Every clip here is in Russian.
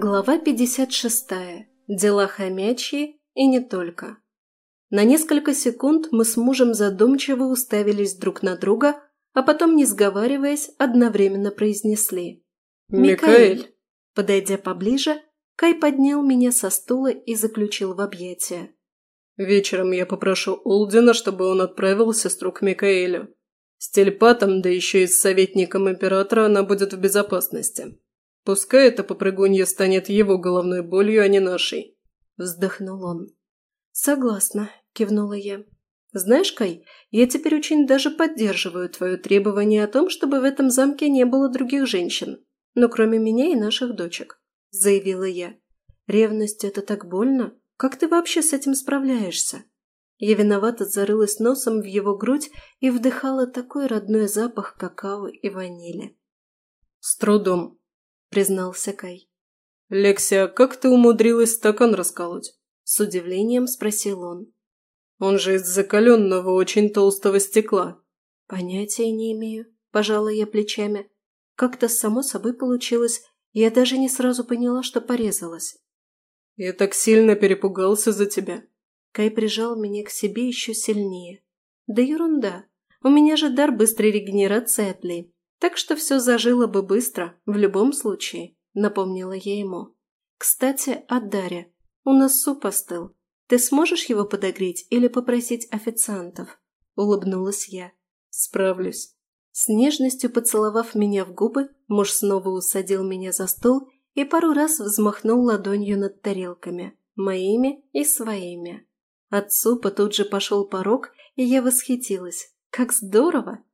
Глава 56. Дела хомячьи и не только. На несколько секунд мы с мужем задумчиво уставились друг на друга, а потом, не сговариваясь, одновременно произнесли. «Микаэль!» Подойдя поближе, Кай поднял меня со стула и заключил в объятия. «Вечером я попрошу Улдина, чтобы он отправил сестру к Микаэлю. С телепатом, да еще и с советником императора она будет в безопасности. Пускай эта попрыгунья станет его головной болью, а не нашей. Вздохнул он. Согласна, кивнула я. Знаешь, Кай, я теперь очень даже поддерживаю твое требование о том, чтобы в этом замке не было других женщин, но кроме меня и наших дочек, заявила я. Ревность – это так больно. Как ты вообще с этим справляешься? Я виновато зарылась носом в его грудь и вдыхала такой родной запах какао и ванили. «С трудом», – признался Кай. «Лексия, как ты умудрилась стакан расколоть?» – с удивлением спросил он. «Он же из закаленного, очень толстого стекла». «Понятия не имею», – пожала я плечами. Как-то само собой получилось, я даже не сразу поняла, что порезалась. «Я так сильно перепугался за тебя». Кай прижал меня к себе еще сильнее. «Да ерунда. У меня же дар быстрой регенерации отлей. Так что все зажило бы быстро, в любом случае, напомнила я ему. Кстати, о Даре. У нас суп остыл. Ты сможешь его подогреть или попросить официантов? Улыбнулась я. Справлюсь. С нежностью поцеловав меня в губы, муж снова усадил меня за стол и пару раз взмахнул ладонью над тарелками, моими и своими. От супа тут же пошел порог, и я восхитилась. Как здорово!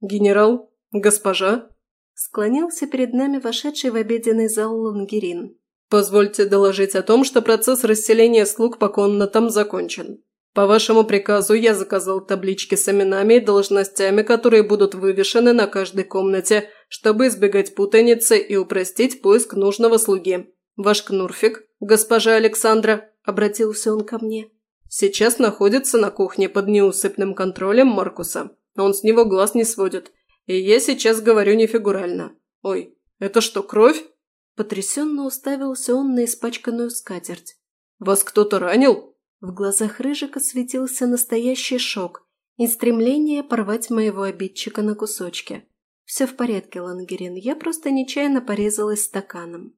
«Генерал, «Госпожа?» Склонился перед нами вошедший в обеденный зал Лангерин. «Позвольте доложить о том, что процесс расселения слуг по комнатам закончен. По вашему приказу я заказал таблички с именами и должностями, которые будут вывешены на каждой комнате, чтобы избегать путаницы и упростить поиск нужного слуги. Ваш Кнурфик, госпожа Александра, обратился он ко мне, сейчас находится на кухне под неусыпным контролем Маркуса. Он с него глаз не сводит и я сейчас говорю не фигурально. Ой, это что, кровь?» Потрясенно уставился он на испачканную скатерть. «Вас кто-то ранил?» В глазах Рыжика светился настоящий шок и стремление порвать моего обидчика на кусочки. «Все в порядке, Лангерин, я просто нечаянно порезалась стаканом».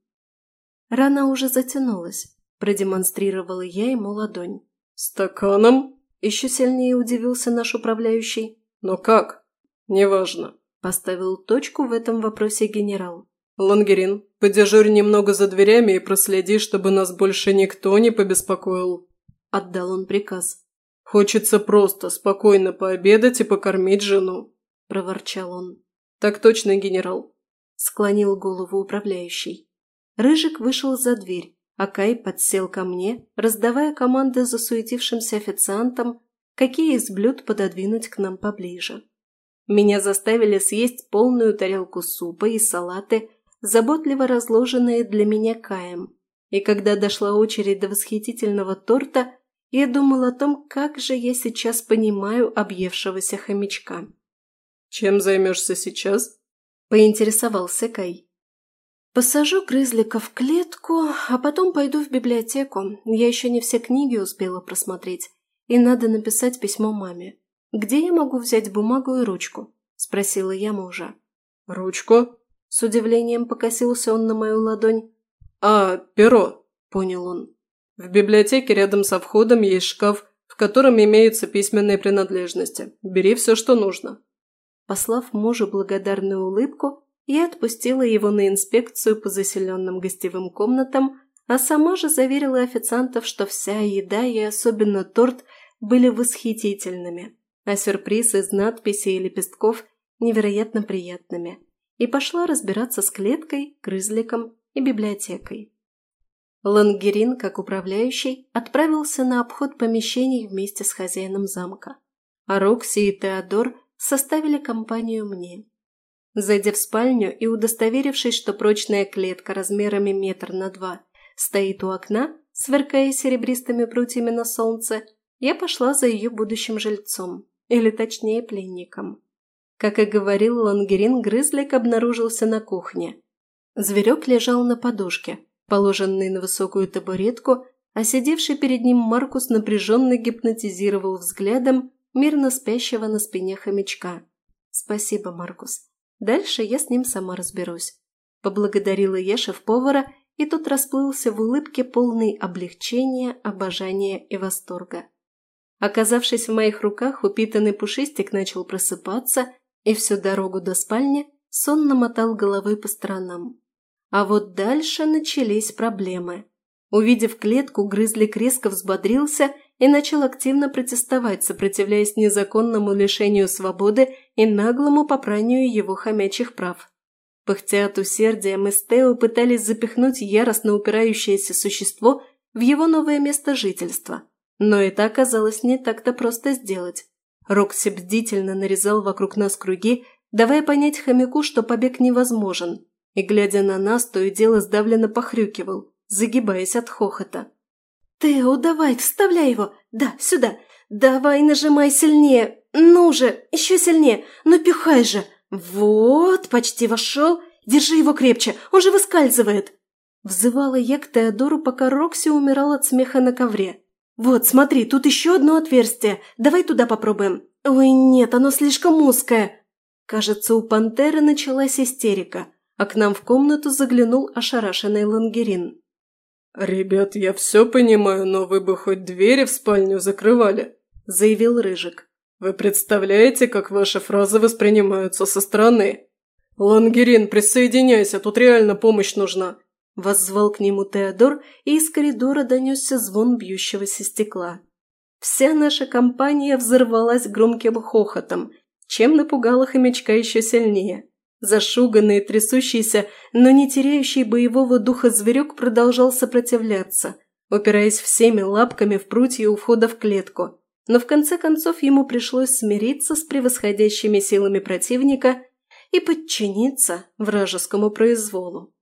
Рана уже затянулась, продемонстрировала я ему ладонь. «Стаканом?» – еще сильнее удивился наш управляющий. «Но как?» «Неважно. Поставил точку в этом вопросе генерал. «Лангерин, подежурь немного за дверями и проследи, чтобы нас больше никто не побеспокоил». Отдал он приказ. «Хочется просто спокойно пообедать и покормить жену», – проворчал он. «Так точно, генерал», – склонил голову управляющий. Рыжик вышел за дверь, а Кай подсел ко мне, раздавая команды засуетившимся официантам, какие из блюд пододвинуть к нам поближе. Меня заставили съесть полную тарелку супа и салаты, заботливо разложенные для меня Каем. И когда дошла очередь до восхитительного торта, я думал о том, как же я сейчас понимаю объевшегося хомячка. «Чем займешься сейчас?» – поинтересовался Кай. «Посажу грызлика в клетку, а потом пойду в библиотеку. Я еще не все книги успела просмотреть, и надо написать письмо маме. «Где я могу взять бумагу и ручку?» – спросила я мужа. «Ручку?» – с удивлением покосился он на мою ладонь. «А, перо», – понял он. «В библиотеке рядом со входом есть шкаф, в котором имеются письменные принадлежности. Бери все, что нужно». Послав мужу благодарную улыбку, я отпустила его на инспекцию по заселенным гостевым комнатам, а сама же заверила официантов, что вся еда и особенно торт были восхитительными а сюрприз из надписей и лепестков невероятно приятными, и пошла разбираться с клеткой, крызликом и библиотекой. Лангерин, как управляющий, отправился на обход помещений вместе с хозяином замка, а Рокси и Теодор составили компанию мне. Зайдя в спальню и удостоверившись, что прочная клетка размерами метр на два стоит у окна, сверкая серебристыми прутьями на солнце, я пошла за ее будущим жильцом или точнее пленником. Как и говорил Лангерин, грызлик обнаружился на кухне. Зверек лежал на подушке, положенный на высокую табуретку, а сидевший перед ним Маркус напряженно гипнотизировал взглядом мирно спящего на спине хомячка. «Спасибо, Маркус. Дальше я с ним сама разберусь». Поблагодарила я шеф-повара, и тот расплылся в улыбке полной облегчения, обожания и восторга. Оказавшись в моих руках, упитанный пушистик начал просыпаться и всю дорогу до спальни сонно мотал головой по сторонам. А вот дальше начались проблемы. Увидев клетку, грызлик резко взбодрился и начал активно протестовать, сопротивляясь незаконному лишению свободы и наглому попранию его хомячих прав. Пыхтя от усердия, мы с Тео пытались запихнуть яростно упирающееся существо в его новое место жительства. Но это оказалось не так-то просто сделать. Рокси бдительно нарезал вокруг нас круги, давая понять хомяку, что побег невозможен, и, глядя на нас, то и дело сдавленно похрюкивал, загибаясь от хохота. «Тео, давай, вставляй его! Да, сюда! Давай, нажимай сильнее! Ну же, еще сильнее! Ну пихай же! Вот, почти вошел! Держи его крепче, он же выскальзывает!» Взывала я к Теодору, пока Рокси умирал от смеха на ковре. «Вот, смотри, тут еще одно отверстие. Давай туда попробуем. Ой, нет, оно слишком узкое». Кажется, у пантеры началась истерика, а к нам в комнату заглянул ошарашенный лангерин. «Ребят, я все понимаю, но вы бы хоть двери в спальню закрывали», – заявил Рыжик. «Вы представляете, как ваши фразы воспринимаются со стороны? Лангерин, присоединяйся, тут реально помощь нужна. Воззвал к нему Теодор, и из коридора донесся звон бьющегося стекла. Вся наша компания взорвалась громким хохотом, чем напугала хомячка еще сильнее. Зашуганный, трясущийся, но не теряющий боевого духа зверек продолжал сопротивляться, упираясь всеми лапками в прутья у входа в клетку. Но в конце концов ему пришлось смириться с превосходящими силами противника и подчиниться вражескому произволу.